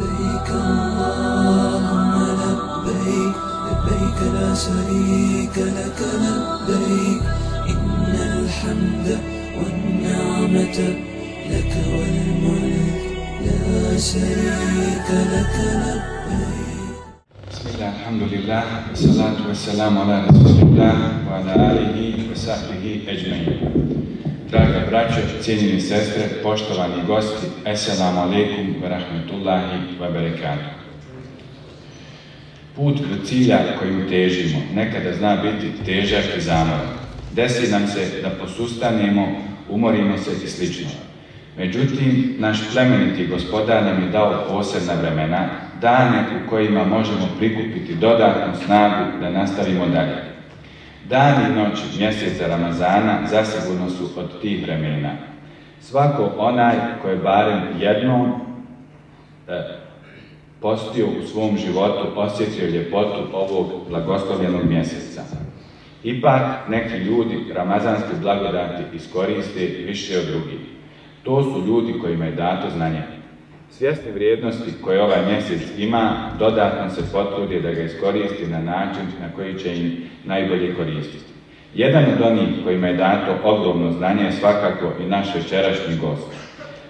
لبيك اللهم لبيك لبيك لا شريك لك لبيك. إن الحمد والنعمة لك والملك لا شريك لك لبيك. بسم الله الحمد لله والصلاة والسلام على رسول الله وعلى آله وصحبه أجمعين. Draga braćo, cijenjeni sestre, poštovani gosti, Esselamu alaikum wa rahmetullahi wa barakatuh. Put do cilja kojim težimo nekada zna biti težak i zamoran. Desi nam se da posustanemo, umorimo se i slično. Međutim, naš plemeniti gospodar nam je dao posebna vremena, dane u kojima možemo prikupiti dodatnu snagu da nastavimo dalje. Dani i noći mjeseca Ramazana zasigurno su od tih vremena. Svako onaj koji je barem jednom e, postio u svom životu, osjetio ljepotu ovog blagoslovljenog mjeseca. Ipak neki ljudi ramazanske blagodati iskoriste više od drugih. To su ljudi kojima je dato znanje. Svjesni vrijednosti koje ovaj mjesec ima, dodatno se potrude da ga iskoristi na način na koji će im najbolje koristiti. Jedan od onih kojima je dato ogromno znanje je svakako i naš večerašnji gost.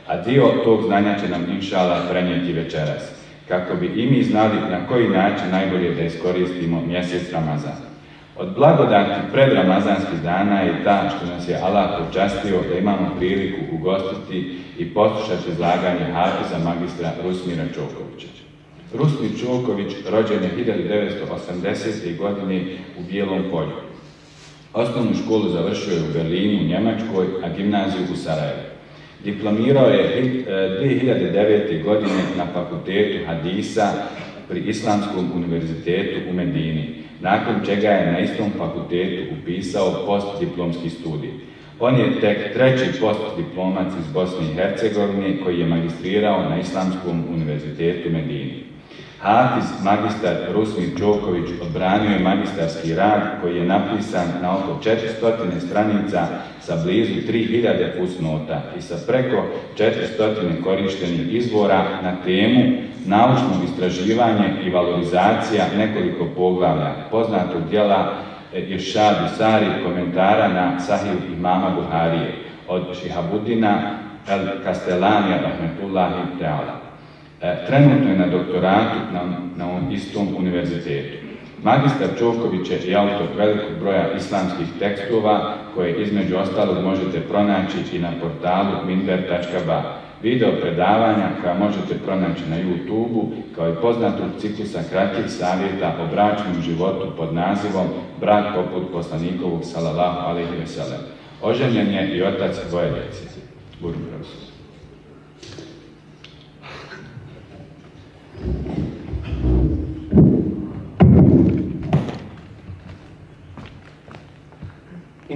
A dio tog znanja će nam inšala prenijeti večeras, kako bi i mi znali na koji način najbolje da iskoristimo mjesec Ramazan. Od blagodati predramazanskih dana je ta što nas je Allah počastio da imamo priliku ugostiti i poslušati izlaganje Hafiza magistra Rusmira Čokovića. Rusmir Čoković rođen je 1980. godine u Bijelom polju. Osnovnu školu završio je u Berlinu, Njemačkoj, a gimnaziju u Sarajevu. Diplomirao je 2009. godine na fakultetu Hadisa pri Islamskom univerzitetu u Medini, nakon čega je na istom fakultetu upisao postdiplomski studij. On je tek treći postdiplomac iz Bosne i Hercegovine koji je magistrirao na Islamskom univerzitetu Medini. Hafiz magistar Rusmir Đoković odbranio je magistarski rad koji je napisan na oko 400 stranica sa blizu 3000 fusnota i sa preko 400 korištenih izvora na temu naučno istraživanje i valorizacija nekoliko poglavlja poznatog djela Iršadu Sari komentara na Sahih imama Buharije od Šihabudina El Castellanija Rahmetullahi Teala. Trenutno je na doktoratu na, istom univerzitetu. Magistar Čoković je i autor velikog broja islamskih tekstova koje između ostalog možete pronaći i na portalu minber.ba. Video predavanja koja možete pronaći na YouTube-u kao i poznatog ciklusa kratkih savjeta o bračnom životu pod nazivom Brak poput poslanikovog salallahu alaihi veselem. Oženjen je i otac dvoje djece. Budu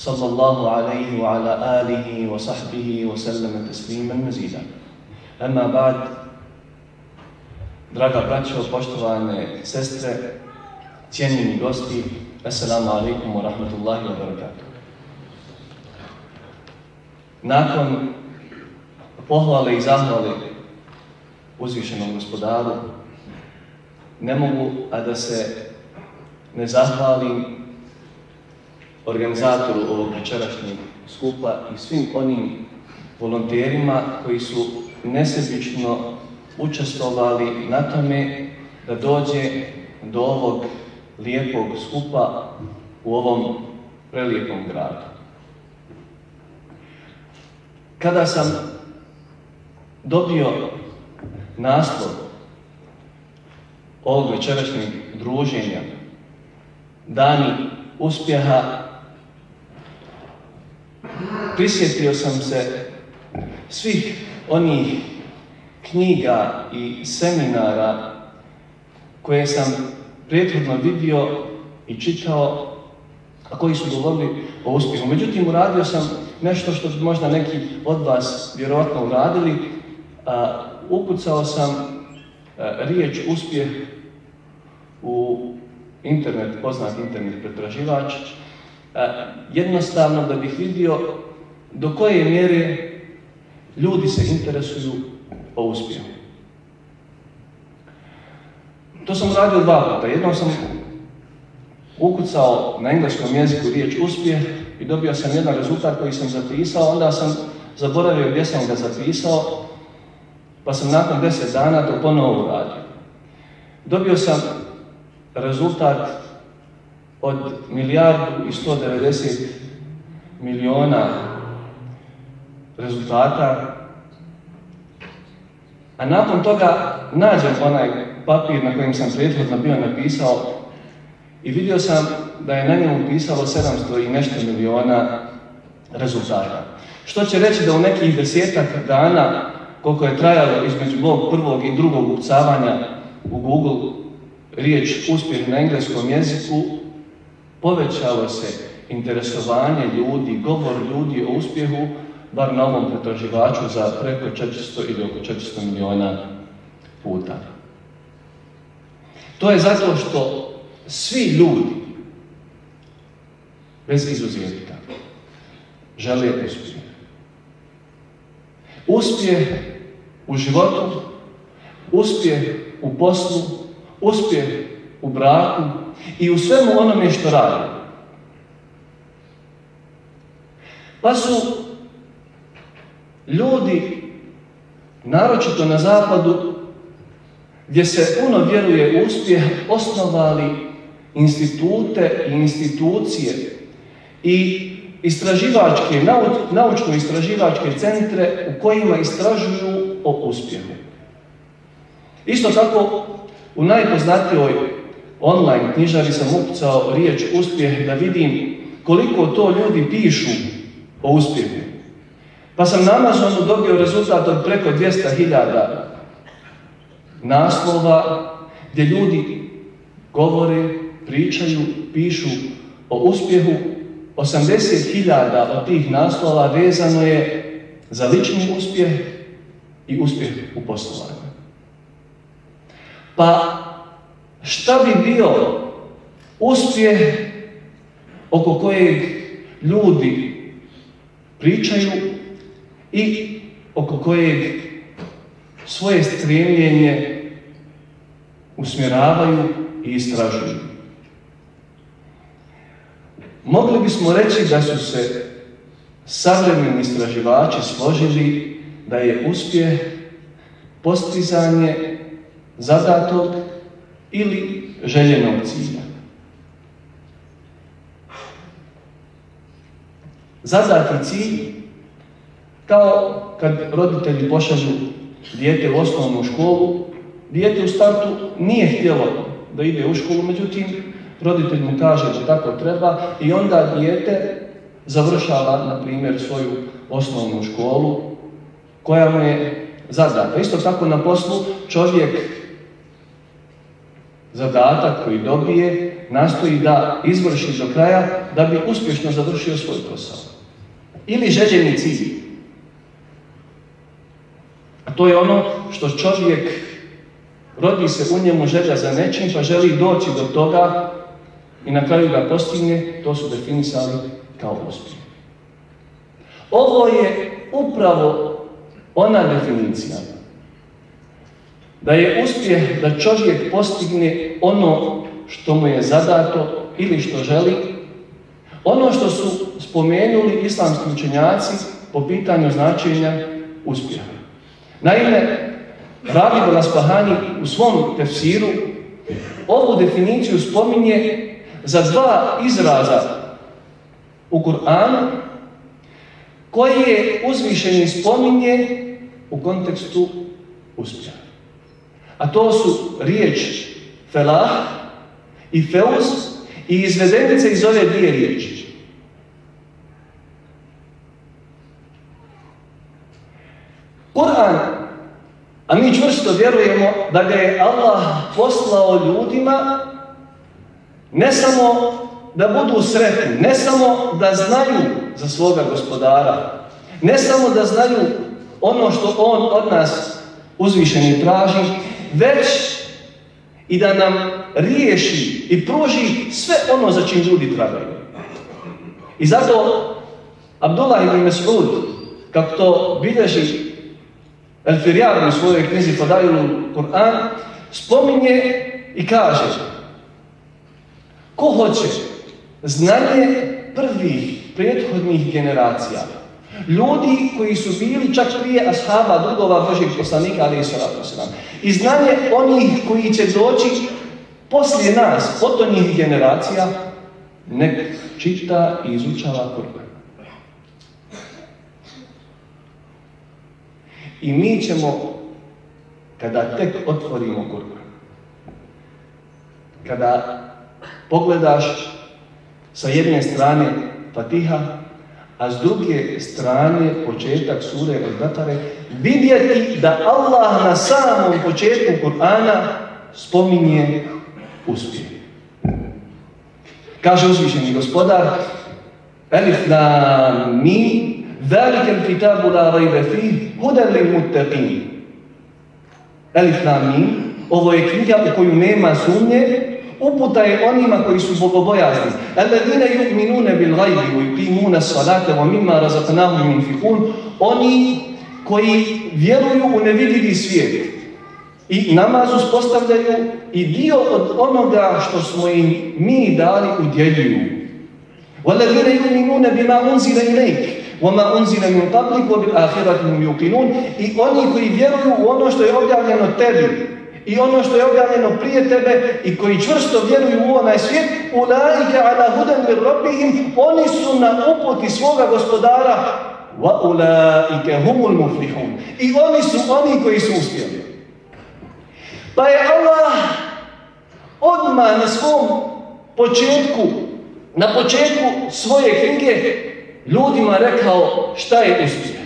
صلى الله عليه وعلى آله وصحبه وسلم تسليما مزيدا أما بعد Draga braćo, poštovane sestre, cijenjeni gosti, Assalamu alaikum wa rahmatullahi wa barakatuh. Nakon pohvale i zahvale uzvišenom gospodaru, ne mogu, a da se ne zahvalim organizatoru ovog večerašnjeg skupa i svim onim volonterima koji su nesebično učestvovali na tome da dođe do ovog lijepog skupa u ovom prelijepom gradu. Kada sam dobio naslov ovog večerašnjeg druženja Dani uspjeha prisjetio sam se svih onih knjiga i seminara koje sam prethodno vidio i čitao, a koji su govorili o uspjehu. Međutim, uradio sam nešto što možda neki od vas vjerojatno uradili. A, ukucao sam riječ uspjeh u internet, poznat internet pretraživač, jednostavno da bih vidio do koje mjere ljudi se interesuju o uspjehu. To sam uradio dva puta. Jednom sam ukucao na engleskom jeziku riječ uspjeh i dobio sam jedan rezultat koji sam zapisao, onda sam zaboravio gdje sam ga zapisao, pa sam nakon deset dana to ponovo uradio. Dobio sam rezultat od milijardu i 190 miliona rezultata, a nakon toga nađem onaj papir na kojem sam prethodno bio napisao i vidio sam da je na njemu pisalo 700 i nešto miliona rezultata. Što će reći da u nekih desetak dana, koliko je trajalo između mog prvog i drugog ukucavanja u Google riječ uspjeh na engleskom jeziku, povećalo se interesovanje ljudi, govor ljudi o uspjehu, bar na ovom pretraživaču za preko 400 ili oko 400 miliona puta. To je zato što svi ljudi, bez izuzetka, žele uspjeh. Uspjeh u životu, uspjeh u poslu, uspjeh u braku i u svemu onome što radi. Pa su ljudi, naročito na zapadu, gdje se puno vjeruje uspjeh, osnovali institute i institucije i istraživačke, naučno-istraživačke centre u kojima istražuju o uspjehu. Isto tako, u najpoznatijoj online knjižari sam ukucao riječ uspjeh da vidim koliko to ljudi pišu o uspjehu. Pa sam na Amazonu dobio rezultat od preko 200.000 naslova gdje ljudi govore, pričaju, pišu o uspjehu. 80.000 od tih naslova vezano je za lični uspjeh i uspjeh u poslovanju. Pa šta bi bio uspjeh oko kojeg ljudi pričaju i oko kojeg svoje stremljenje usmjeravaju i istražuju. Mogli bismo reći da su se savremeni istraživači složili da je uspjeh postizanje zadatog ili željenog cilja. Zadati cilj kao kad roditelji pošalju dijete u osnovnu školu, dijete u startu nije htjelo da ide u školu, međutim, roditelj mu kaže da tako treba i onda dijete završava, na primjer, svoju osnovnu školu koja mu je zadata. Isto tako na poslu čovjek zadatak koji dobije nastoji da izvrši do kraja da bi uspješno završio svoj posao. Ili željeni cilj. A to je ono što čovjek rodi se u njemu želja za nečim pa želi doći do toga i na kraju ga postigne, to su definisali kao uspjeh. Ovo je upravo ona definicija da je uspjeh da čovjek postigne ono što mu je zadato ili što želi, ono što su spomenuli islamski učenjaci po pitanju značenja uspjeha. Naime, Rabi Laspahani u svom tefsiru ovu definiciju spominje za dva izraza u Kur'anu koji je uzvišeni spominje u kontekstu uspjeha. A to su riječ felah i feuz i izvedenice iz ove dvije riječi. Kur'an A mi čvrsto vjerujemo da ga je Allah poslao ljudima ne samo da budu sretni, ne samo da znaju za svoga gospodara, ne samo da znaju ono što on od nas uzvišeni traži, već i da nam riješi i pruži sve ono za čim ljudi trebaju. I zato Abdullah ibn Mas'ud, kako to bilježi El Firjar u svojoj knjizi Fadailu Kur'an, spominje i kaže ko hoće znanje prvih prethodnih generacija, ljudi koji su bili čak prije ashaba drugova Božeg poslanika, ali i i znanje onih koji će doći poslije nas, potonjih generacija, nek čita i izučava Kur'an. I mi ćemo, kada tek otvorimo Kur'an, kada pogledaš sa jedne strane Fatiha, a s druge strane početak sure od Bakare, vidjeti da Allah na samom početku Kur'ana spominje uspjeh. Kaže uzvišeni gospodar, Elif na mi, Zalike kitabu la rajbe fih, hudan lil muttaqin. Elif na mi, ovo je knjiga u koju nema sumnje, uputa je onima koji su bogobojazni. Alladine yu'minune bil gajbi wa yuqimuna salate wa mimma razaqnahum yunfikun. Oni koji vjeruju u nevidljivi svijet i namaz uspostavljaju i dio od onoga što smo im mi dali udjeljuju. Walladine yu'minune bima unzila ilayk وَمَا أُنْزِلَ مِنْ قَبْلِكَ وَبِالْآخِرَةِ هُمْ يُقِنُونَ I oni koji vjeruju u ono što je objavljeno tebi i ono što je objavljeno prije tebe i koji čvrsto vjeruju u onaj svijet, ulaike ala hudan mir rabbihim, oni su na uputi svoga gospodara, wa ulaike humul muflihun. I oni su oni koji su uspjeli. Pa je Allah odmah na svom početku, na početku svoje knjige ljudima rekao šta je uspjeh.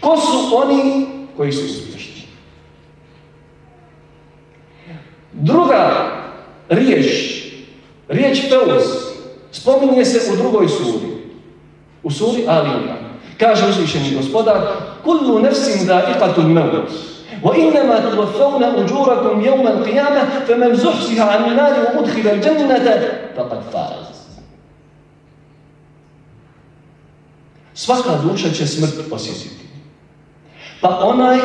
Ko su oni koji su uspješni? Druga riječ, riječ Feuz, spominje se u drugoj suri. U suri Ali Imran. Kaže uzvišeni gospodar, kullu nefsin da iqatul mevut. وإنما توفون أجوركم يوم القيامة فمن زحزح عن النار وأدخل الجنة فقد فاز Svaka duša će smrt osjetiti. Pa onaj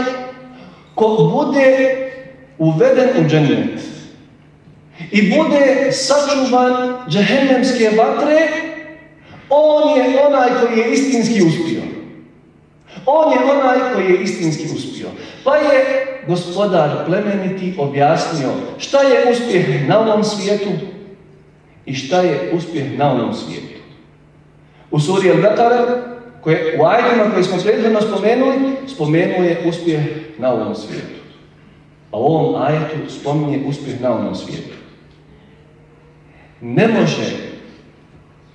ko bude uveden u džennet i bude sačuvan džehennemske vatre, on je onaj koji je istinski uspio. On je onaj koji je istinski uspio. Pa je gospodar plemeniti objasnio šta je uspjeh na ovom svijetu i šta je uspjeh na ovom svijetu. U suri Al-Baqara koje u ajetima koje smo prethodno spomenuli, spomenuje uspjeh na ovom svijetu. A u ovom ajetu spominje uspjeh na ovom svijetu. Ne može,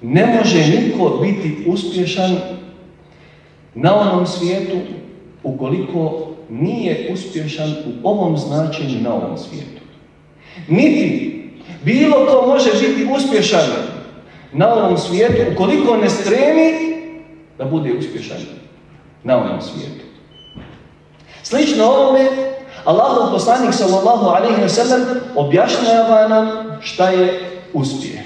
ne može niko biti uspješan na onom svijetu ukoliko nije uspješan u ovom značenju na ovom svijetu. Niti bilo ko može biti uspješan na ovom svijetu ukoliko ne stremi da bude uspješan na ovom svijetu. Slično ovome, Allahov poslanik sallallahu alaihi wa sallam objašnjava nam šta je uspjeh.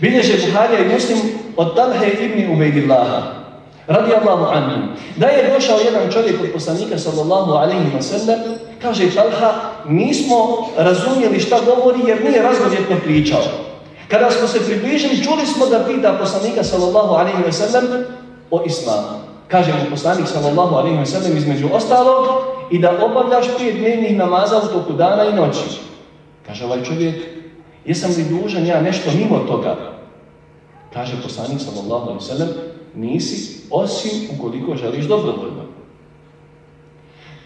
Bilježe Buharija i Muslim od Talhe ibn Ubejdillaha, radi Allahu anhu, da je došao jedan čovjek od poslanika sallallahu alaihi wa sallam, kaže Talha, nismo razumjeli šta govori jer nije razgovjetno pričao. Kada smo se približili, čuli smo da pita poslanika sallallahu alaihi wa sallam o islamu. Kaže mu poslanik sallallahu alaihi wa sallam između ostalog i da obavljaš pet dnevnih namaza u toku dana i noći. Kaže ovaj čovjek, jesam li dužan ja nešto mimo toga? Kaže poslanik sallallahu alaihi sallam, nisi osim ukoliko želiš dobrovoljno.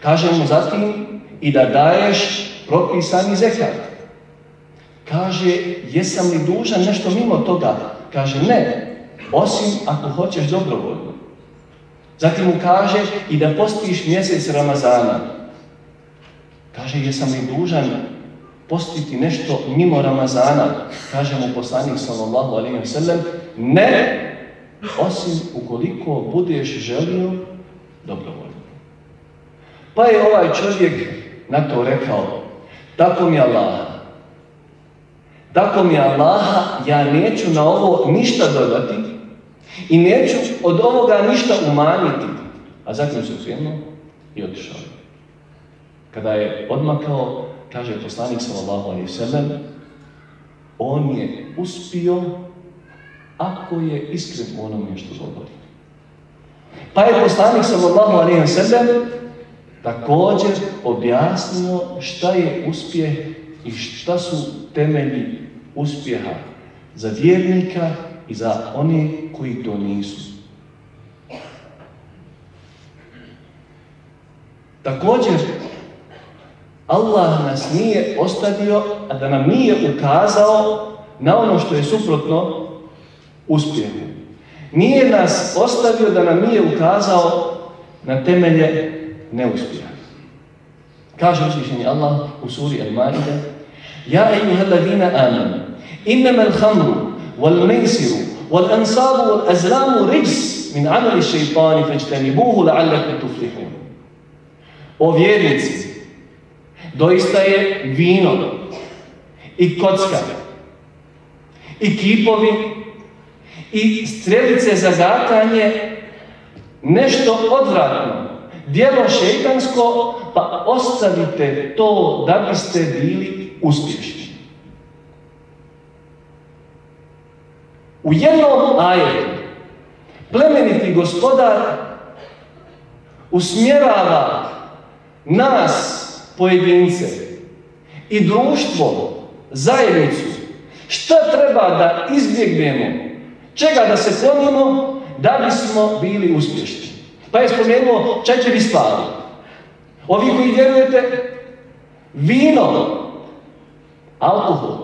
Kaže mu zatim i da daješ propisani zekat. Kaže, jesam li dužan nešto mimo toga? Kaže, ne, osim ako hoćeš dobrovoljno. Zatim mu kaže i da postiš mjesec Ramazana. Kaže, jesam li dužan postiti nešto mimo Ramazana? Kaže mu poslanik sallallahu alaihi wa sallam, ne, osim ukoliko budeš želio dobrovoljno. Pa je ovaj čovjek na to rekao, tako mi Allah, tako mi Allaha, ja neću na ovo ništa dodati i neću od ovoga ništa umanjiti. A zatim se okrenuo i otišao. Kada je odmakao, kaže poslanik sallallahu alaihi sallam, on je uspio ako je iskren u onome što. Pa je poslanik sallallahu alaihi sallam također objasnio šta je uspjeh i šta su temelji uspjeha za vjernika i za one koji to nisu. Također, Allah nas nije ostavio, a da nam nije ukazao na ono što je suprotno uspjehu. Nije nas ostavio da nam nije ukazao na temelje neuspjeha. Kaže uzvišeni Allah u suri Al-Ma'idah Ja ejuha alladhina amanu innama al-khamru wal-maisiru wal-ansabu wal-azlamu rijs min amali šeitani fajtanibuhu la'allakum tuflihun. O vjernici, doista je vino i kocka i kipovi i strelice za gatanje nešto odvratno, djelo šeitansko, pa ostavite to da biste bili uspješni. U jednom ajetu plemeniti gospodar usmjerava nas, pojedince, i društvo, zajednicu, šta treba da izbjegnemo, čega da se klonimo, da bismo bili uspješni. Pa je spomenuo četiri stvari. Ovi koji vjerujete, vino, alkohol,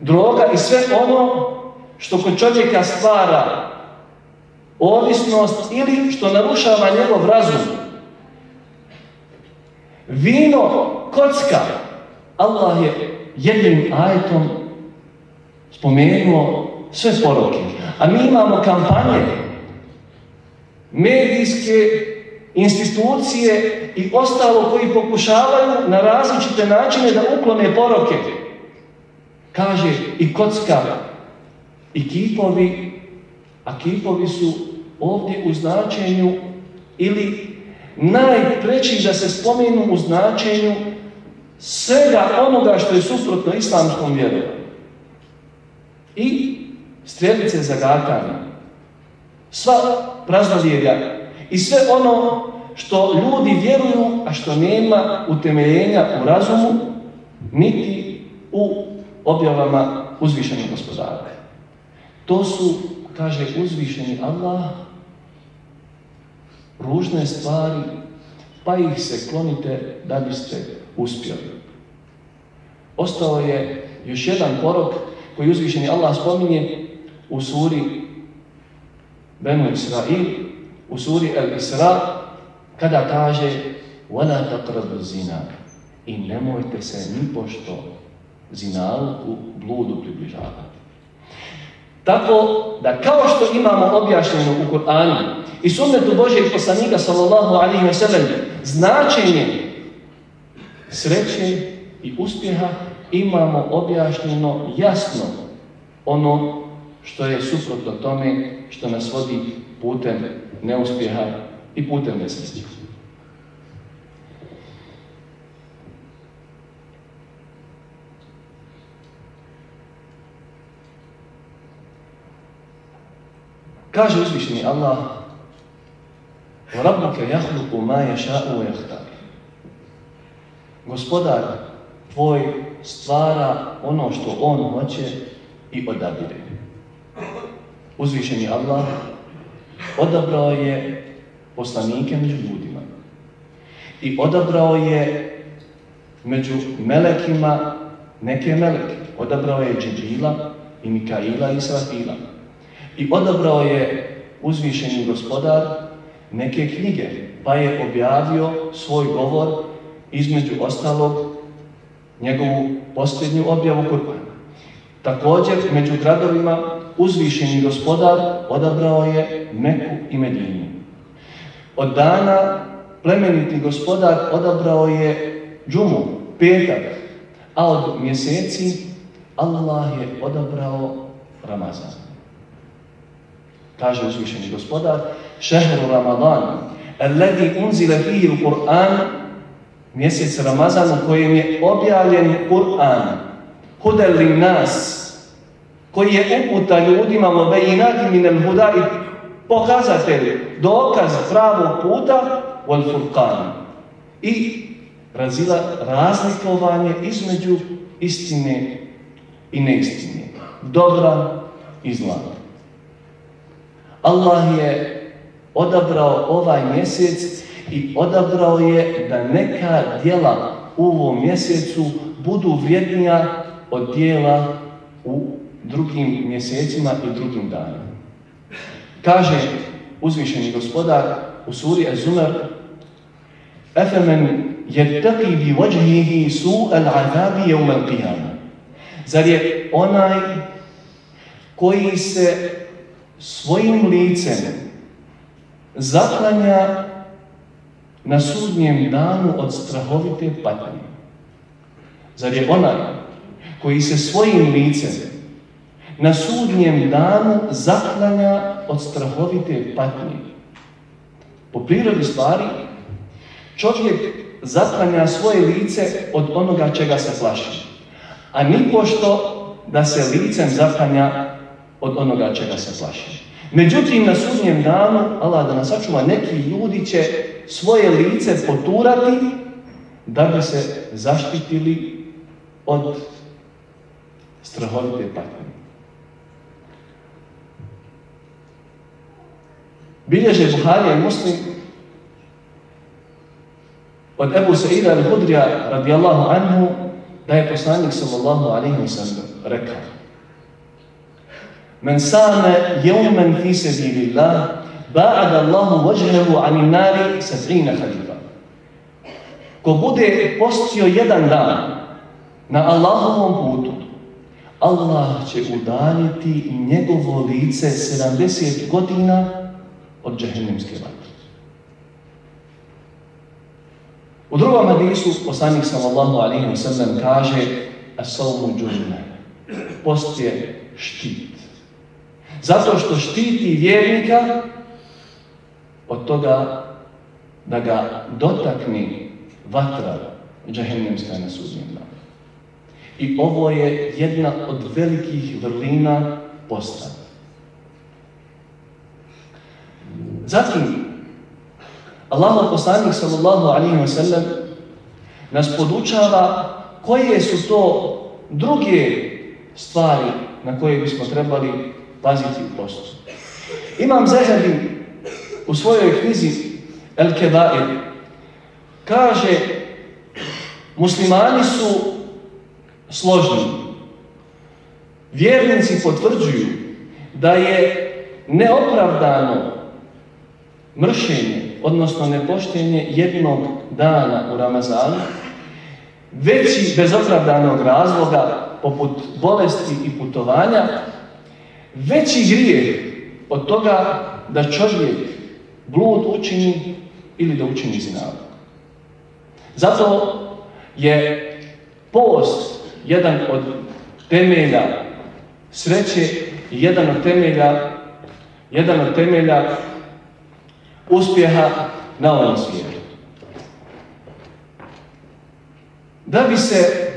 droga i sve ono što kod čovjeka stvara ovisnost ili što narušava njegov razum. Vino, kocka, Allah je jednim ajetom spomenuo sve poroke. A mi imamo kampanje, medijske institucije i ostalo koji pokušavaju na različite načine da uklone poroke. Kaže i kocka, i kipovi, a kipovi su ovdje u značenju ili najpreći da se spomenu u značenju svega onoga što je suprotno islamskom vjerovanju. I strelice za gatanje, sva praznovjerja i sve ono što ljudi vjeruju, a što nema utemeljenja u razumu, niti u objavama uzvišenih gospodara. To su, kaže uzvišeni Allah, ružne stvari, pa ih se klonite da biste uspjeli. Ostao je još jedan porok koji uzvišeni Allah spominje u suri Benu Israil, u suri El Isra, kada kaže وَلَا تَقْرَبُ zina i nemojte se ni pošto zinaluku, bludu približavati. Tako da kao što imamo objašnjeno u Kur'anu i sunnetu Božeg poslanika sallallahu alaihi wa sallam značenje sreće i uspjeha imamo objašnjeno jasno ono što je suprotno tome što nas vodi putem neuspjeha i putem nesreće. Kaže uzvišeni Allah وَرَبُّكَ يَحْلُقُ مَا يَشَاءُ وَيَحْتَارِ Gospodar tvoj stvara ono što on hoće i odabire. Uzvišeni Allah odabrao je poslanike među ljudima i odabrao je među melekima neke meleke. Odabrao je Džibrila i Mikaila i Srafila. I odabrao je uzvišeni gospodar neke knjige, pa je objavio svoj govor između ostalog njegovu posljednju objavu Kur'ana. Također, među gradovima uzvišeni gospodar odabrao je Meku i Medinu. Od dana plemeniti gospodar odabrao je džumu, petak, a od mjeseci Allah je odabrao Ramazan. Kaže uzvišeni gospodar, šehru Ramadan, alladhi unzila fihi al-Qur'an, mjesec Ramazan u kojem je objavljen Kur'an, hudel li nas, koji je uputa ljudima u bejinati min al-huda i pokazatelj, dokaz pravog puta, wal furqan. I razila razlikovanje između istine i neistine, dobra i. Allah je odabrao ovaj mjesec i odabrao je da neka djela u ovom mjesecu budu vrijednija od djela u drugim mjesecima i drugim danima. Kaže uzvišeni gospodar u suri Az-Zumar Efemen jettaki bi vajhihi su al-azabi jevm al-qiyama. Zar je onaj koji se svojim licem zaklanja na sudnjem danu od strahovite patnje. Zar je onaj koji se svojim licem na sudnjem danu zaklanja od strahovite patnje? Po prirodi stvari, čovjek zaklanja svoje lice od onoga čega se plaši. A nipošto da se licem zaklanja od onoga čega se plaši. Međutim, na sudnjem danu, Allah da nas sačuva, neki ljudi će svoje lice poturati da bi se zaštitili od strahovite patnje. Bilježe Buharija i Muslim od Ebu Sa'ida al-Hudrija radijallahu anhu da je poslanik sallallahu alaihi wa sallam rekao Men same jeumen fi sebilillah ba'ada Allahu vajhehu anin nari sabrina halifa. Ko bude postio jedan dan na Allahovom putu, Allah će udaljiti njegovo lice 70 godina od džehennemske vatre. U drugom hadisu poslanik sallallahu alejhi ve sellem kaže as-sawmu junna. Post je štit. Zato što štiti vjernika od toga da ga dotakne vatra džehennemska na sudnjem. I ovo je jedna od velikih vrlina posta. Zatim, Allah poslanik sallallahu alaihi wa sallam nas podučava koje su to druge stvari na koje bismo trebali paziti u postu. Imam Zahabi u svojoj knjizi El Kebair kaže muslimani su složni. Vjernici potvrđuju da je neopravdano mršenje, odnosno nepoštenje jednog dana u Ramazanu, veći bez opravdanog razloga, poput bolesti i putovanja, veći grije od toga da čovjek blud učini ili da učini zinavu. Zato je post jedan od temelja sreće i jedan od temelja jedan od temelja uspjeha na ovom svijetu. Da bi se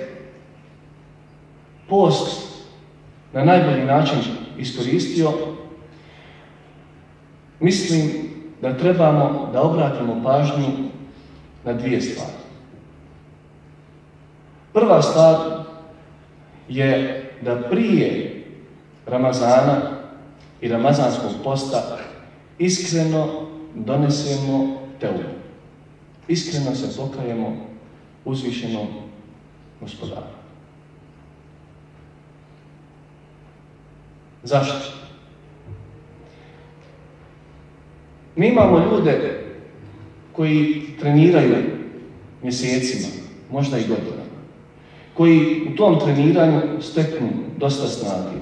post na najbolji način iskoristio, mislim da trebamo da obratimo pažnju na dvije stvari. Prva stvar je da prije Ramazana i Ramazanskog posta iskreno donesemo teubu. Iskreno se pokajemo uzvišenom gospodaru. Zašto? Mi imamo ljude koji treniraju mjesecima, možda i godinama, koji u tom treniranju steknu dosta snage,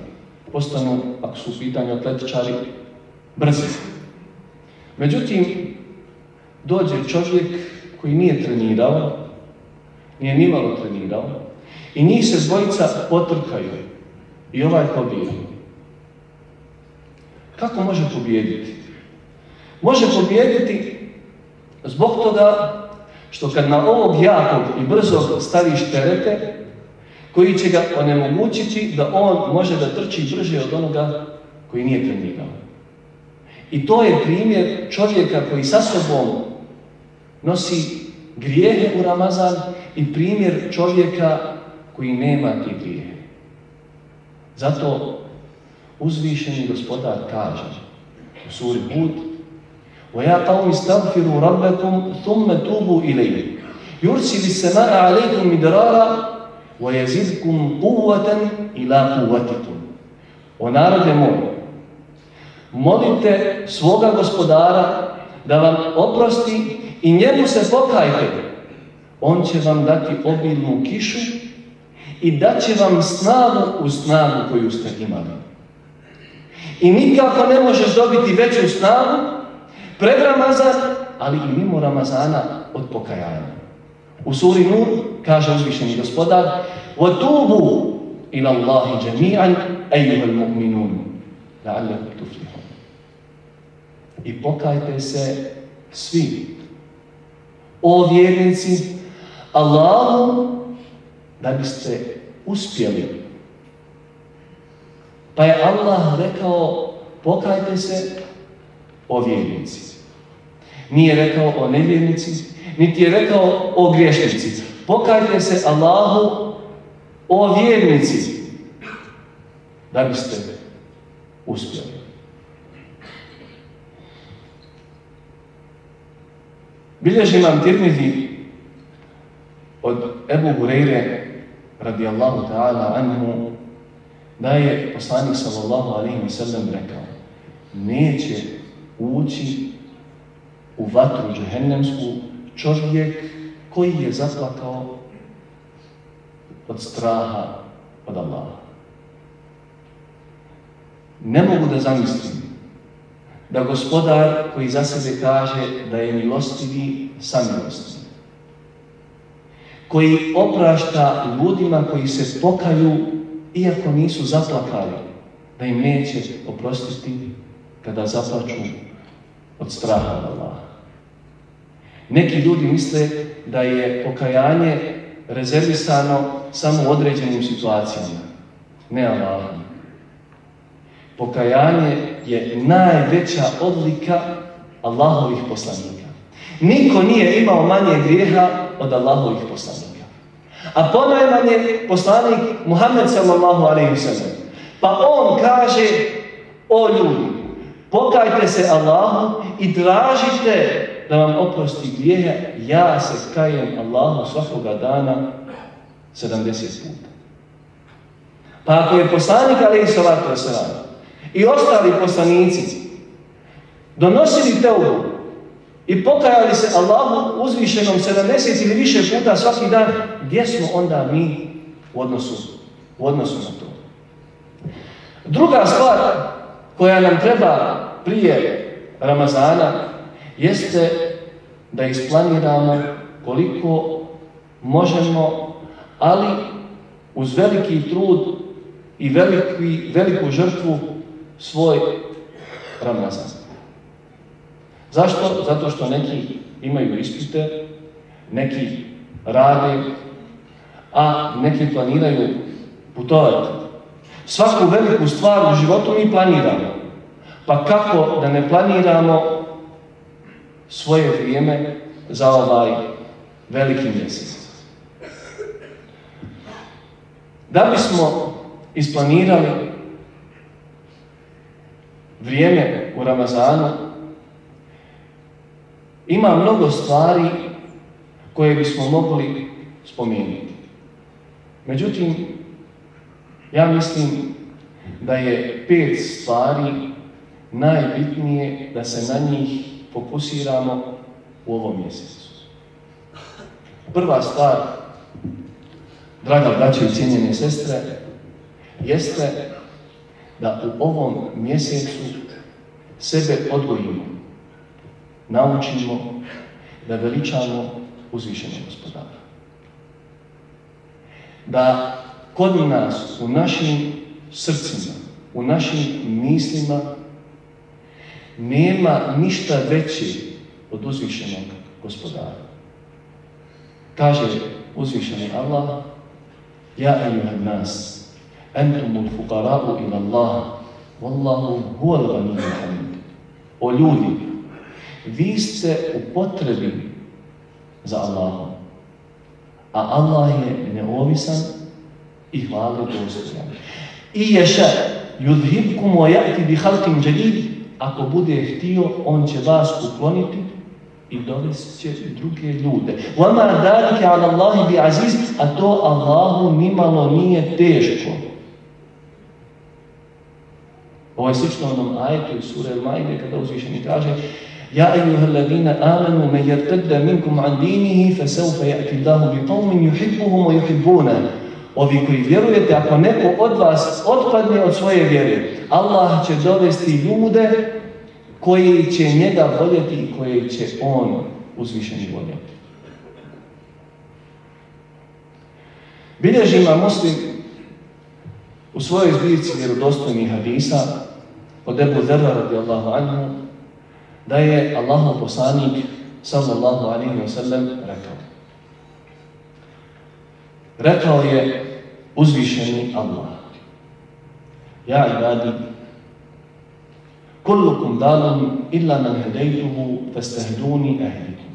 postanu, ako su u pitanju atletičari, brzi. Međutim, dođe čovjek koji nije trenirao, nije nimalo trenirao, i njih se dvojica potrkaju i ovaj pobija. Kako može pobijediti? Može pobijediti zbog toga što kad na ovog jakog i brzog staviš terete, koji će ga onemogućiti da on može da trči brže od onoga koji nije trenirao. I to je primjer čovjeka koji sa sobom nosi grijehe u Ramazan i primjer čovjeka koji nema ti grijehe. Zato uzvišeni gospodar kaže u suri Hud وَيَا قَوْمِ اسْتَغْفِرُوا رَبَّكُمْ ثُمَّ تُوبُوا إِلَيْهِ يُرْسِلِ السَّمَاءَ عَلَيْكُمْ مِدْرَارًا وَيَزِدْكُمْ قُوَّةً إِلَى قُوَّتِكُمْ O narode moj, molite svoga gospodara da vam oprosti i njemu se pokajte. On će vam dati obilnu kišu i dat će vam snagu u snagu koju ste imali. I nikako ne možeš dobiti veću snagu pred Ramazan, ali i mimo Ramazana od pokajanja. U suri Nur kaže uzvišeni gospodar وَتُوبُوا إِلَى اللَّهِ جَمِيعًا أَيُّهَا الْمُؤْمِنُونَ لَعَلَّكُمْ تُفْلِحُونَ I pokajte se svi, o vjernici, Allahu, da biste uspjeli. pa je Allah rekao, pokajte se o vjernici. Nije rekao o nevjernici, niti je rekao o griješnici. Pokajte se Allahu o vjernici da biste uspjeli. Bilježi nam Tirmidhi od Ebu Hureyre radijallahu ta'ala anhu da je poslanik sallallahu alaihi wa sallam rekao neće ući u vatru džehennemsku čovjek koji je zaplakao od straha od Allaha. Ne mogu da zamislim da gospodar koji za sebe kaže da je milostivi, samilostivi, koji oprašta ljudima koji se pokaju iako nisu zaplakali, da im neće oprostiti kada zaplaču od straha od Allaha. Neki ljudi misle da je pokajanje rezervisano samo u određenim situacijama. Ne Allah. Pokajanje je najveća odlika Allahovih poslanika. Niko nije imao manje grijeha od Allahovih poslanika. A ponajmanje poslanik Muhammed sallallahu alaihi sallam. Pa on kaže, o ljudi, pokajte se Allahu i tražite da vam oprosti grijehe, ja se kajem Allahu svakoga dana 70 puta. Pa ako je poslanik alaihi salatu wasalam i ostali poslanici donosili teubu i pokajali se Allahu uzvišenom 70 ili više puta svaki dan, gdje smo onda mi u odnosu, u odnosu na to? Druga stvar koja nam treba prije Ramazana jeste da isplaniramo koliko možemo, ali uz veliki trud i veliki, veliku žrtvu svoj Ramazan. Zašto? Zato što neki imaju ispite, neki rade, a neki planiraju putovati. Svaku veliku stvar u životu mi planiramo. Pa kako da ne planiramo svoje vrijeme za ovaj veliki mjesec? Da bismo isplanirali vrijeme u Ramazanu, ima mnogo stvari koje bismo mogli spomenuti. Međutim, ja mislim da je pet stvari najbitnije da se na njih fokusiramo u ovom mjesecu. Prva stvar, draga braće i cijenjene sestre, jeste da u ovom mjesecu sebe odgojimo, naučimo da veličamo uzvišenog gospodara. Da kod nas, u našim srcima, u našim mislima, nema ništa veći od uzvišenog gospodara. Kaže uzvišeni Allah, Ja ejuha nas, entumul fukara'u ila Allah, wallahu huwal ghaniyul hamid. O ljudi, vi ste u potrebi za Allahom, a Allah je neovisan i hvala dostojan. I ješa yudhibkum wa ya'ti bi khalqin jadid. Ako bude htio, on će vas ukloniti i dovesti će druge ljude. Vama ma ala Allahi bi aziz, a to Allahu nimalo nije teško. Ovo je slično onom ajetu iz sure Majde kada uzvišeni kaže Amanu me jertedda minkum an dinihi fe seufe ja'ti Allahu bi qawmin yuhibbuhum wa yuhibbuna. Ovi koji vjerujete, ako neko od vas otpadne od svoje vjere, Allah će dovesti ljude koji će njega voljeti i koji će on uzvišeni voljeti. Bilježi ima muslim u svojoj zbirci vjerodostojnih hadisa od Ebu Zerra radijallahu anhu da je Allahov poslanik sallallahu alaihi wa sallam rekao. Rekao je uzvišeni Allah. Ja ibadi, kullukum dalum illa man hedejtuhu festehduni ehlikum.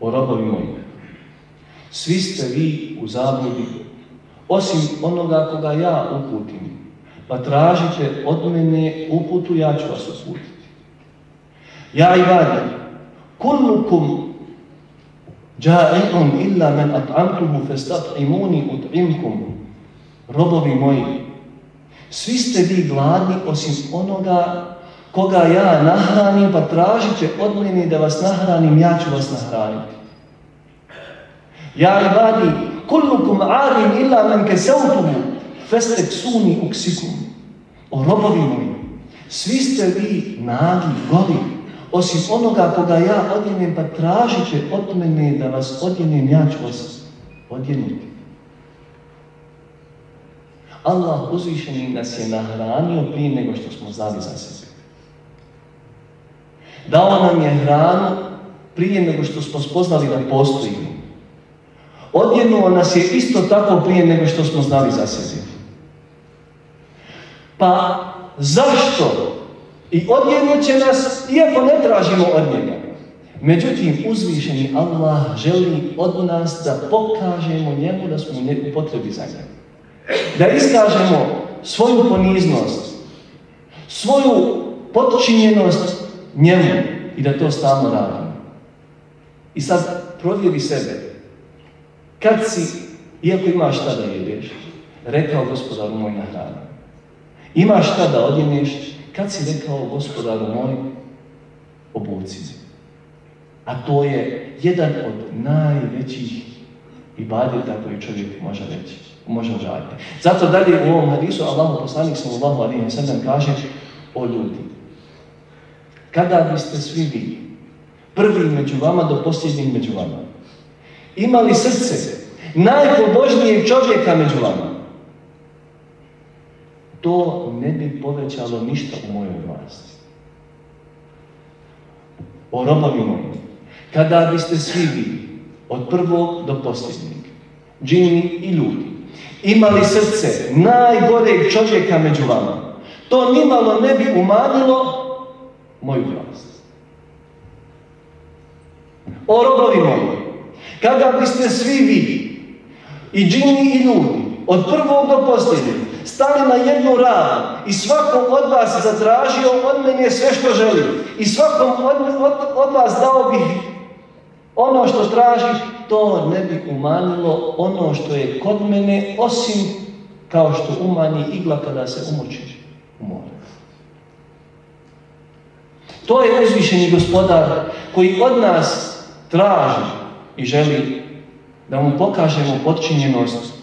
O robovi moji, svi ste vi u zabludi, osim onoga koga ja uputim, pa tražite od mene uputu, ja ću vas uputiti. Ja ibadi, kullukum Ja'ilun illa men at'amtuhu fastat'imuni ut'imkum. Robovi moji, svi ste vi gladni osim onoga koga ja nahranim, pa tražite od mene da vas nahranim, ja ću vas nahraniti. Ja ibadi, kullukum arim illa men kesautuhu, festeksuni uksikum. O robovi moji, svi ste vi nagi, goli, osim onoga koga ja odjenem, pa tražite od mene da vas odjenem, ja ću vas odjenuti. Allah uzvišeni nas je nahranio prije nego što smo znali za sebe. Dao nam je hranu prije nego što smo spoznali da postojimo. Odjenuo nas je isto tako prije nego što smo znali za sebe. Pa zašto I odjedno će nas, iako ne tražimo od njega. Međutim, uzvišeni Allah želi od nas da pokažemo njemu da smo u potrebi za njega. Da iskažemo svoju poniznost, svoju podčinjenost njemu i da to stalno radimo. I sad provjeri sebe. Kad si, iako imaš šta da jedeš, rekao gospodaru moj na hranu. Imaš šta da odjeneš, Kad si rekao, gospodaru moj, obuci. A to je jedan od najvećih ibadeta koji čovjek može reći, može raditi. Zato dalje u ovom hadisu Allahu poslanik sallallahu alejhi ve sellem kaže o ljudi. Kada biste svi vi prvi među vama do posljednjih među vama imali srce najpobožnijeg čovjeka među vama, to ne bi povećalo ništa u mojoj vlasti. O kada biste svi vi, od prvog do posljednjeg, džini i ljudi, imali srce najgoreg čovjeka među vama, to nimalo ne bi umanjilo moju vlast. O robovi moji, kada biste svi vi, i džini i ljudi, od prvog do posljednjeg, stali na jednu ranu i svakom od vas zatražio od mene sve što želi i svakom od, od, od vas dao bih ono što traži, to ne bi umanjilo ono što je kod mene, osim kao što umanji igla kada se umoči u more. To je uzvišeni gospodar koji od nas traži i želi da mu pokažemo podčinjenost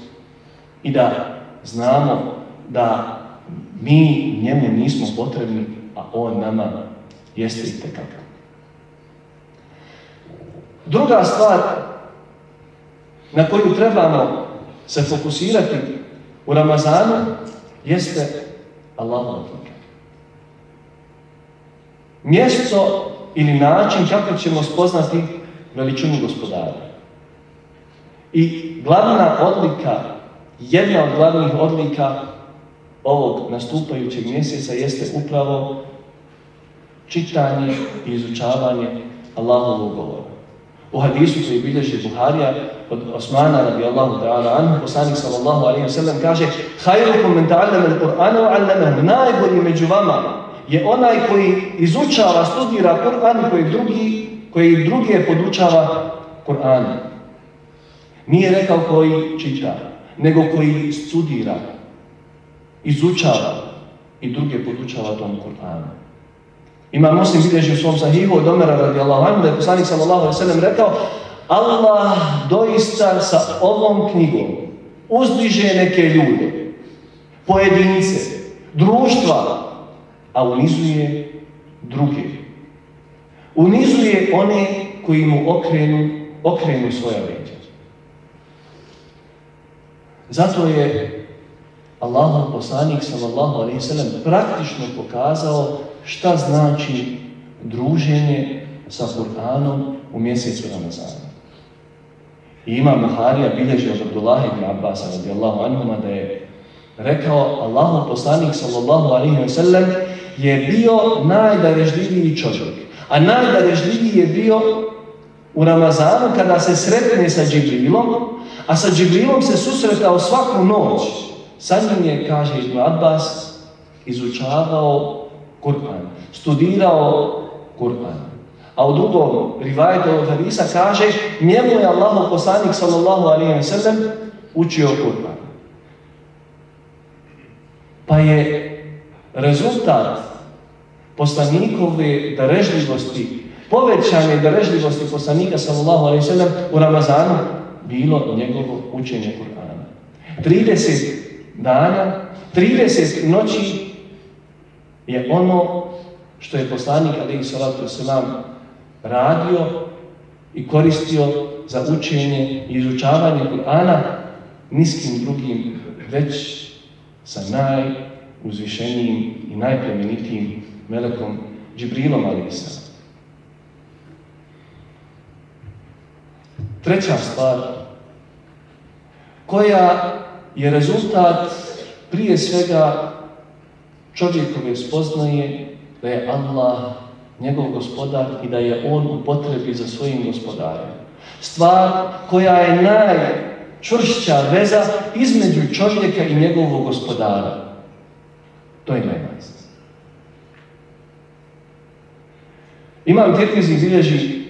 i da znamo da mi njemu nismo potrebni, a on nama jeste i tekakav. Druga stvar na koju trebamo se fokusirati u Ramazanu jeste Allahova. Mjesto ili način kako ćemo spoznati veličinu gospodara. I glavna odlika, jedna od glavnih odlika ovog nastupajućeg mjeseca jeste upravo čitanje i izučavanje Allahovog govora. U hadisu koji bilježi Buharija od Osmana radijallahu ta'ala anhu, poslanik sallallahu alaihi wa sallam kaže Hajrukum men ta'allama al-Qur'ana wa. Najbolji među vama je onaj koji izučava, studira Kur'an koji drugi, koji druge podučava Kur'an. Nije rekao koji čita, nego koji studira, izučava i druge podučava tom Kur'anu. Ima muslim bilježi u svom sahihu od Omera radijallahu anhu da je poslanik sallallahu alaihi sallam rekao Allah doista sa ovom knjigom uzdiže neke ljude, pojedince, društva, a unizuje druge. Unizuje one koji mu okrenu, okrenu svoja leđa. Zato je Allahov poslanik sallallahu alejhi ve sellem praktično pokazao šta znači druženje sa Kur'anom u mjesecu Ramazana. I ima Buharija bilježi od Abdullah ibn Abbas radijallahu anhuma da je rekao Allahov poslanik sallallahu alejhi ve sellem je bio najdarežljiviji čovjek. A najdarežljiviji je bio u Ramazanu kada se sretne sa Džibrilom, a sa Džibrilom se susretao svaku noć. Sa njim je, kaže Ibn Abbas, izučavao Kur'an, studirao Kur'an. A u drugom rivajetu od hadisa kaže njemu je Allah poslanik sallallahu alaihi wa sallam učio Kur'an. Pa je rezultat poslanikove darežljivosti, povećanje darežljivosti poslanika sallallahu alaihi wa sallam u Ramazanu bilo njegovo učenje Kur'ana. 30 dana, 30 noći je ono što je poslanik alaihi salatu wasalam radio i koristio za učenje i izučavanje Kur'ana niskim drugim, već sa najuzvišenijim i najplemenitijim melekom Džibrilom alaihi Treća stvar, koja je rezultat prije svega čovjekove spoznaje da je Allah njegov gospodar i da je on u potrebi za svojim gospodarem. Stvar koja je najčvršća veza između čovjeka i njegovog gospodara. To je namaz. Imam Tirmizi bilježi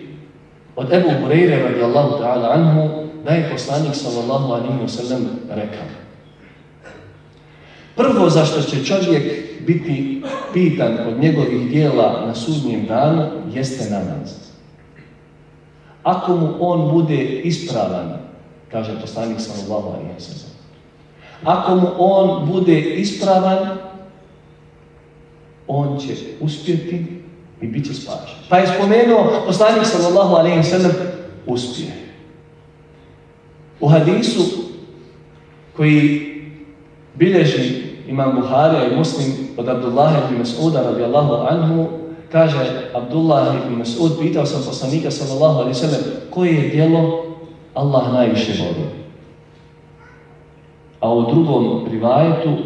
od Ebu Hureyre radijallahu ta'ala anhu da je poslanik sallallahu alaihi wa sallam rekao Prvo zašto će čovjek biti pitan od njegovih dijela na sudnjem danu jeste namaz. Ako mu on bude ispravan, kaže poslanik sallallahu alaihi wa sallam, ako mu on bude ispravan, on će uspjeti i bit će spašen. Pa je spomenuo poslanik sallallahu alaihi sallam uspije. U hadisu koji bilježi imam Buharija i Muslim od Abdullah ibn Mas'uda radijallahu anhu kaže Abdullah ibn Mas'ud pitao sam poslanika sallallahu alaihi sallam koje je djelo Allah najviše voli. A u drugom rivajetu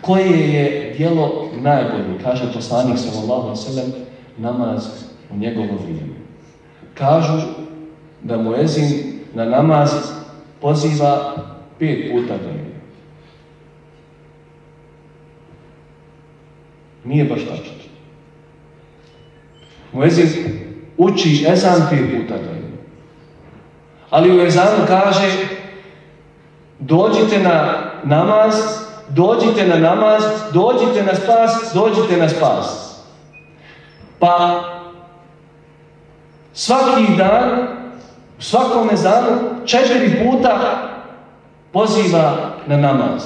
koje je djelo najbolje, kaže poslanik sallallahu sallam namaz u njegovo vrijeme. Kažu da mu ezin na namaz poziva pet puta dnevno. Nije baš tačno. Muezin uči ezan pet puta dnevno. Ali u ezanu kaže dođite na namaz, dođite na namaz, dođite na spas, dođite na spas. Pa svaki dan, u svakom danu, četiri puta poziva na namaz.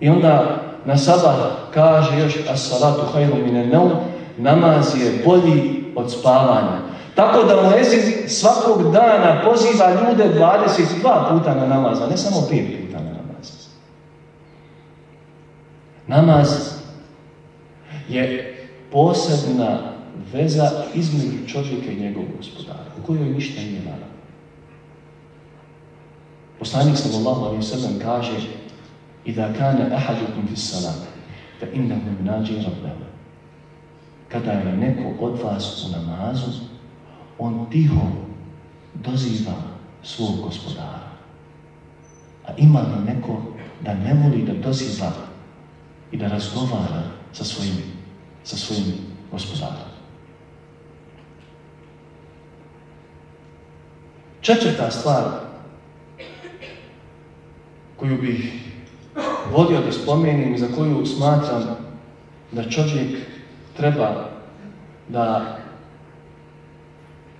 I onda na sabah kaže još as-salatu hajru mine namaz je bolji od spavanja. Tako da Muezin svakog dana poziva ljude 22 puta na namaz, a ne samo 5 puta na namaz. Namaz je posebna veza između čovjeka i njegovog gospodara, u kojoj ništa nije naravno. Poslanik sallallahu alaihi sallam kaže i da kane ahadukum fis salat, fa innahu nađi rabbehu. Kada je neko od vas u namazu, on tiho doziva svog gospodara. A ima li neko da ne voli da doziva i da razgovara sa svojim, sa svojim gospodarom? Četvrta stvar koju bih volio da spomenim i za koju smatram da čovjek treba da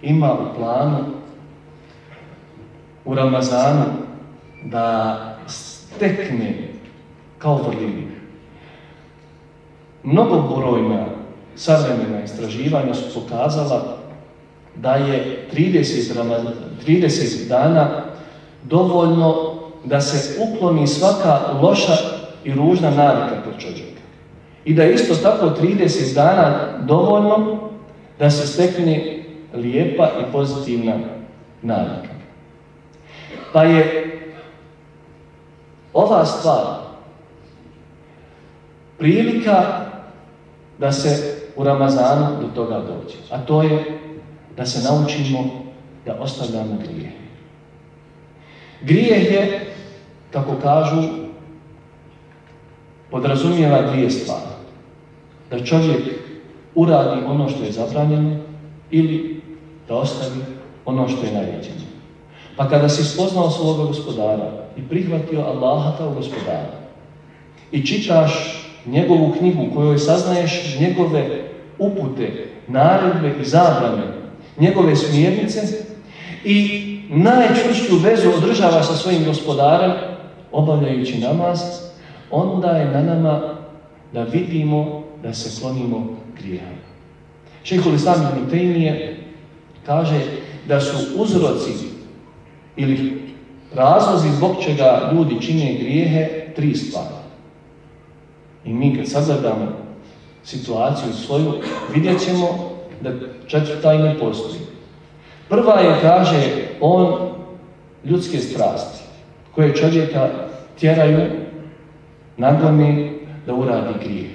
ima u planu u Ramazanu da stekne kao vrlini. Mnogo brojna savremena istraživanja su pokazala da je 30, 30 dana dovoljno da se ukloni svaka loša i ružna navika kod čovjeka. I da je isto tako 30 dana dovoljno da se stekne lijepa i pozitivna navika. Pa je ova stvar prilika da se u Ramazanu do toga dođe. A to je da se naučimo da ostavljamo grijeh. Grijeh je, kako kažu, podrazumijeva dvije stvari. Da čovjek uradi ono što je zabranjeno ili da ostavi ono što je naređeno. Pa kada si spoznao svoga gospodara i prihvatio Allaha kao gospodara i čitaš njegovu knjigu kojoj saznaješ njegove upute, naredbe i zabrane, njegove smjernice i najčvršću vezu održava sa svojim gospodarem, obavljajući namaz, onda je na nama da vidimo da se klonimo grijeha. Šehol Islam ibn kaže da su uzroci ili razlozi zbog čega ljudi čine grijehe tri stvari. I mi kad sagledamo situaciju svoju, vidjet ćemo da četvrta i ne postoji. Prva je, kaže on, ljudske strasti, koje čovjeka tjeraju, nagoni da uradi grijeh.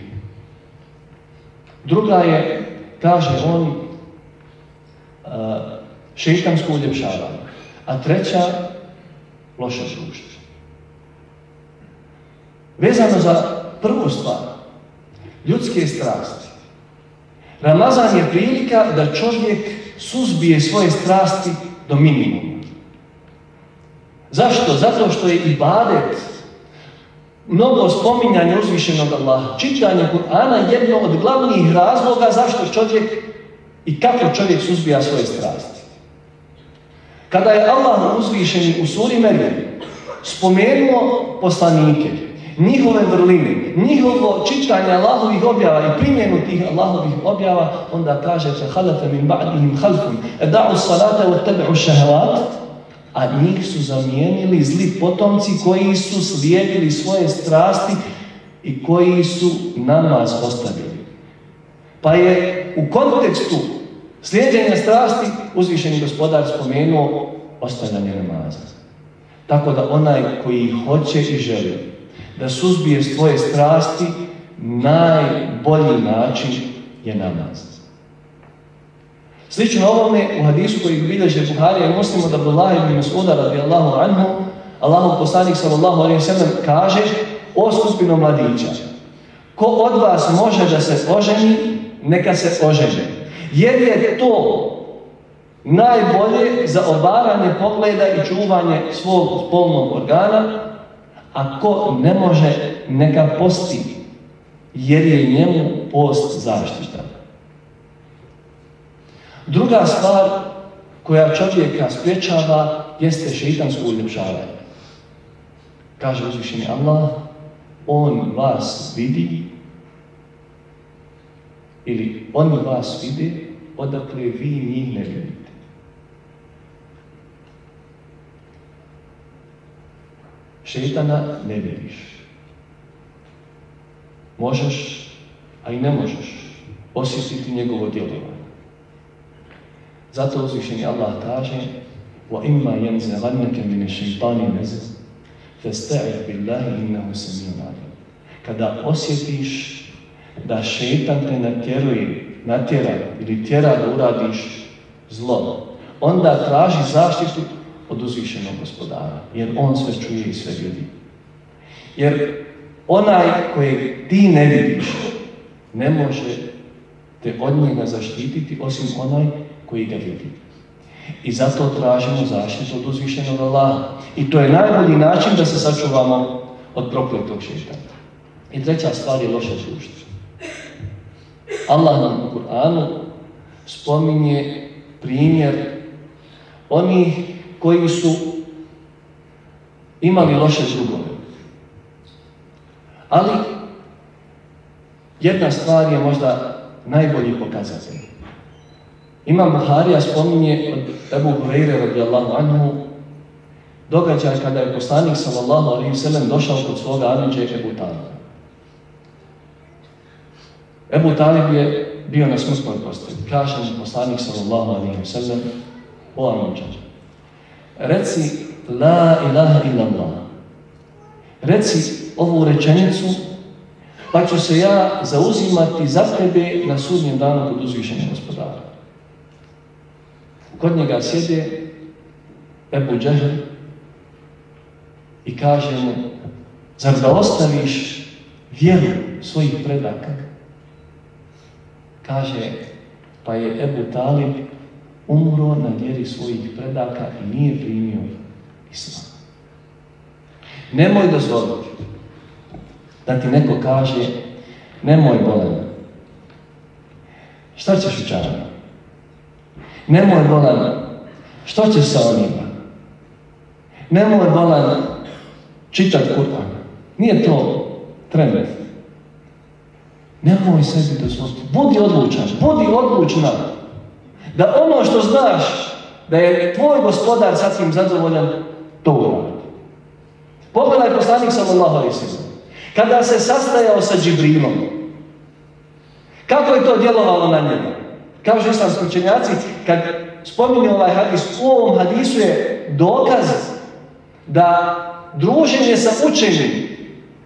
Druga je, kaže on, šeitansko uljepšavanje. A treća, loše društvo. Vezano za prvu stvar, ljudske strasti. Ramazan je prilika da čovjek suzbije svoje strasti do minimuma. Zašto? Zato što je ibadet mnogo spominjanja uzvišenog Allaha. Čitanje Kur'ana jedno od glavnih razloga zašto čovjek i kako čovjek suzbija svoje strasti. Kada je Allah uzvišeni u suri Merjem spomenuo poslanike, njihove vrline, njihovo čitanje Allahovih objava i primjenu tih Allahovih objava, onda kaže se halafe min ba'dihim halfum, da'u salata wa tabi'u šahavat, a njih su zamijenili zli potomci koji su slijedili svoje strasti i koji su namaz ostavili. Pa je u kontekstu slijedjenja strasti uzvišeni gospodar spomenuo ostavljanje namaza. Tako da onaj koji hoće i želi da suzbije svoje strasti, najbolji način je namaz. Slično ovome u hadisu koji bilježe Buharija i muslimo da Abdullah ibn Mas'uda radijallahu anhu, Allahu poslanik sallallahu alaihi sallam kaže o skupinu mladića. Ko od vas može da se oženi, neka se oženi. Jer je to najbolje za obaranje pogleda i čuvanje svog spolnog organa, a ko ne može, neka posti, jer je njemu post zaštita. Druga stvar koja čovjeka spriječava jeste šeitansko uljepšavanje. Kaže uzvišeni Allah, on vas vidi ili oni vas vide odakle vi njih ne vidite. Šeitana ne vidiš. Možeš, a i ne možeš osjetiti njegovo djelovanje. Zato uzvišeni Allah kaže وَإِمَّا يَنْزَغَنَّكَ مِنَ الشَّيْطَانِ نَزَغْ فَاسْتَعِذْ بِاللَّهِ إِنَّهُ سَمِيعٌ عَلِيمٌ Kada osjetiš da šeitan te natjeruje, natjera ili tjera da uradiš zlo, onda traži zaštitu od uzvišenog gospodara, jer on sve čuje i sve vidi. Jer onaj kojeg ti ne vidiš, ne može te od njega zaštititi osim onaj koji ga vidi. I zato tražimo zaštitu od uzvišenog Allaha. I to je najbolji način da se sačuvamo od prokletog šeitana. I treća stvar je loše društvo. Allah nam u Kur'anu spominje primjer onih koji su imali loše drugove. Ali jedna stvar je možda najbolji pokazatelj. Imam Buharija spominje od Ebu Hureyre radijallahu anhu događaj kada je poslanik sallallahu alaihi sallam došao kod svoga Amidže Ebu Taliba. Ebu Talib je bio na smrtnoj postoji. Kaže mu poslanik sallallahu alaihi sallam o Amidža. Reci la ilaha illallah. Reci ovu rečenicu pa ću se ja zauzimati za tebe na sudnjem danu kod uzvišenja gospodara. Kod njega sjede Ebu Džehl i kaže mu, zar da ostaviš vjeru svojih predaka? Kaže, pa je Ebu Talib umro na vjeri svojih predaka i nije primio islam. Nemoj dozvoliti da ti neko kaže, nemoj bolan. Šta ćeš učarati? Nemoj bolan, što ćeš sa onima? Nemoj bolan čitat Kur'an. Nije to trend. Nemoj sebi dozvoliti. Budi odlučan, budi odlučna. Da ono što znaš, da je tvoj gospodar sa tim zadovoljan, to uradi. Pogledaj poslanik sallallahu alaihi. Kada se sastajao sa Džibrilom, kako je to djelovalo na njega? Kažu islamski učenjaci, kad spominje ovaj hadis, u ovom hadisu je dokaz da druženje sa učenim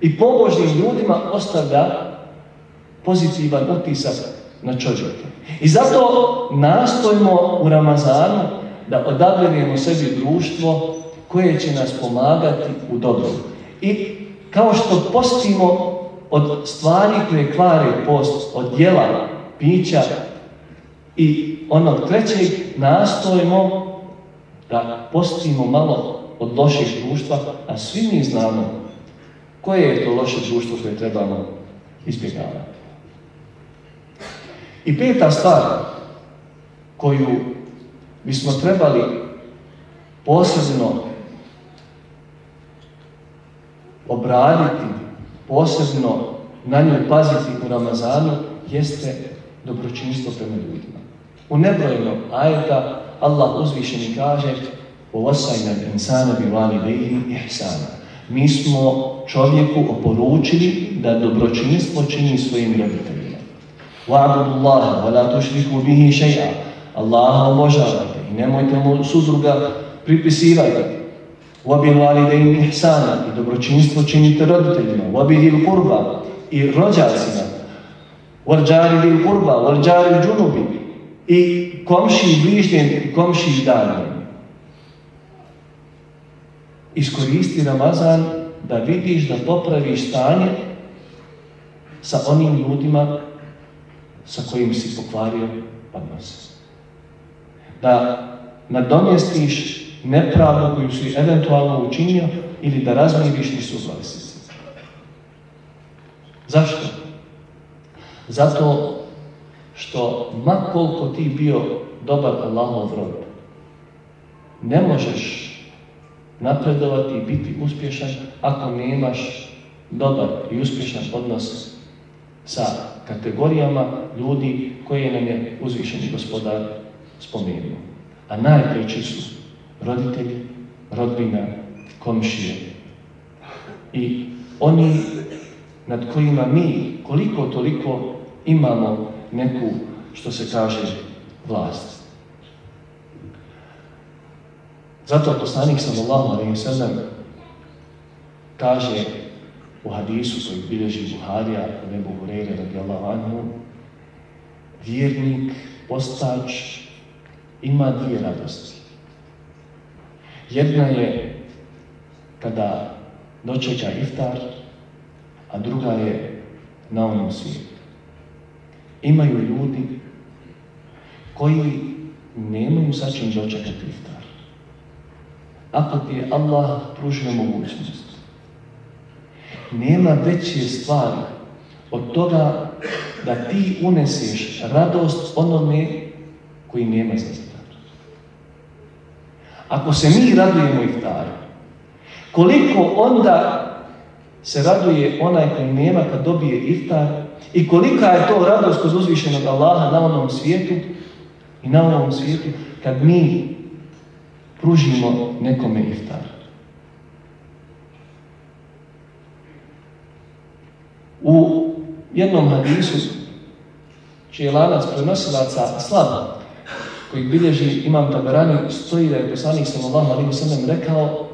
i pobožnim ljudima ostavlja pozitivan utisak na čovjeka. I zato nastojimo u Ramazanu da odaberemo sebi društvo koje će nas pomagati u dobru. I kao što postimo od stvari koje kvare post, od djela, pića i onog trećeg, nastojimo da postimo malo od loših društva, a svi mi znamo koje je to loše društvo koje trebamo izbjegavati. I peta stvar koju bismo trebali posebno obraditi, posebno na njoj paziti u Ramazanu, jeste dobročinstvo prema ljudima. U nebrojenom ajeta Allah uzvišeni kaže وَوَسَيْنَا الْإِنسَانَ بِوَالِدَيْهِ إِحْسَانًا Mi smo čovjeku oporučili da dobročinstvo čini svojim roditeljima. وَعْبُدُ اللَّهَ وَلَا tušriku بِهِ šeja. Allaha obožavajte i nemojte mu suzruga pripisivati. Vabi validejni ihsana i dobročinstvo činite roditeljima. Vabi dil kurba i rođacima. وَرْجَارِ dil kurba, varđari džunubi i komši bližnjen i komši danjen. Iskoristi Ramazan da vidiš da popraviš stanje sa onim ljudima sa kojim si pokvario odnose. Da nadomjestiš nepravdu koju si eventualno učinio ili da razmiriš nesuglasice. Zašto? Zato što ma koliko ti bio dobar Allahov rob, ne možeš napredovati i biti uspješan ako nemaš dobar i uspješan odnos sa kategorijama ljudi koje nam je uzvišeni gospodar spomenuo. A najpreći su roditelji, rodbina, komšije i oni nad kojima mi koliko toliko imamo neku, što se kaže, vlast. Zato poslanik sallallahu alejhi ve sellem kaže u hadisu koji bilježi Buharija od Ebu Hureyre radijallahu anhu vjernik, postač ima dvije radosti. Jedna je kada dočeka iftar, a druga je na onom svijetu. Imaju ljudi koji nemaju sa čim dočekati iftar. Ako ti je Allah pružio mogućnost, nema veće stvari od toga da ti uneseš radost onome koji nema za. Ako se mi radujemo iftaru, koliko onda se raduje onaj koji nema kad dobije iftar i kolika je to radost kod uzvišenog Allaha na onom svijetu i na ovom svijetu kad mi pružimo nekome iftar. U jednom hadisu, čiji je lanac prenosilaca slab, koji bilježi imam taberani, stoji da je poslanik sallallahu alaihi sallam rekao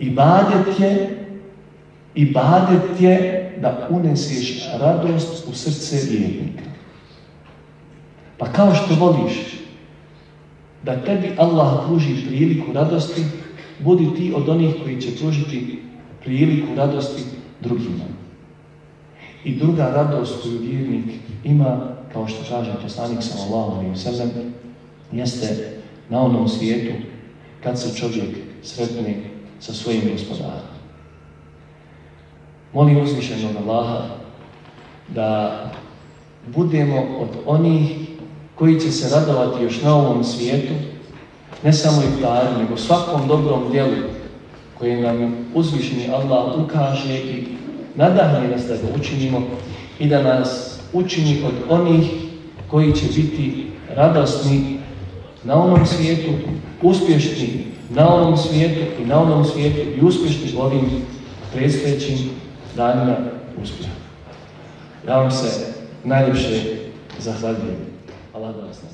Ibadet je, ibadet je da uneseš radost u srce vjernika. Pa kao što voliš da tebi Allah pruži priliku radosti, budi ti od onih koji će pružiti priliku radosti drugima. I druga radost koju vjernik ima, kao što kaže poslanik alejhi ve sellem, jeste na onom svijetu kad se čovjek sretne sa svojim gospodarom. Molim uzvišenog Allaha da budemo od onih koji će se radovati još na ovom svijetu, ne samo iftaru, nego svakom dobrom djelu koje nam uzvišeni Allah ukaže i nadahne nas da ga učinimo i da nas učini od onih koji će biti radosni na onom svijetu, uspješni na ovom svijetu i na onom svijetu i uspješni ovim predstojećim danima uspjeha. Ja vam se najljepše zahvaljujem. Allah da vas.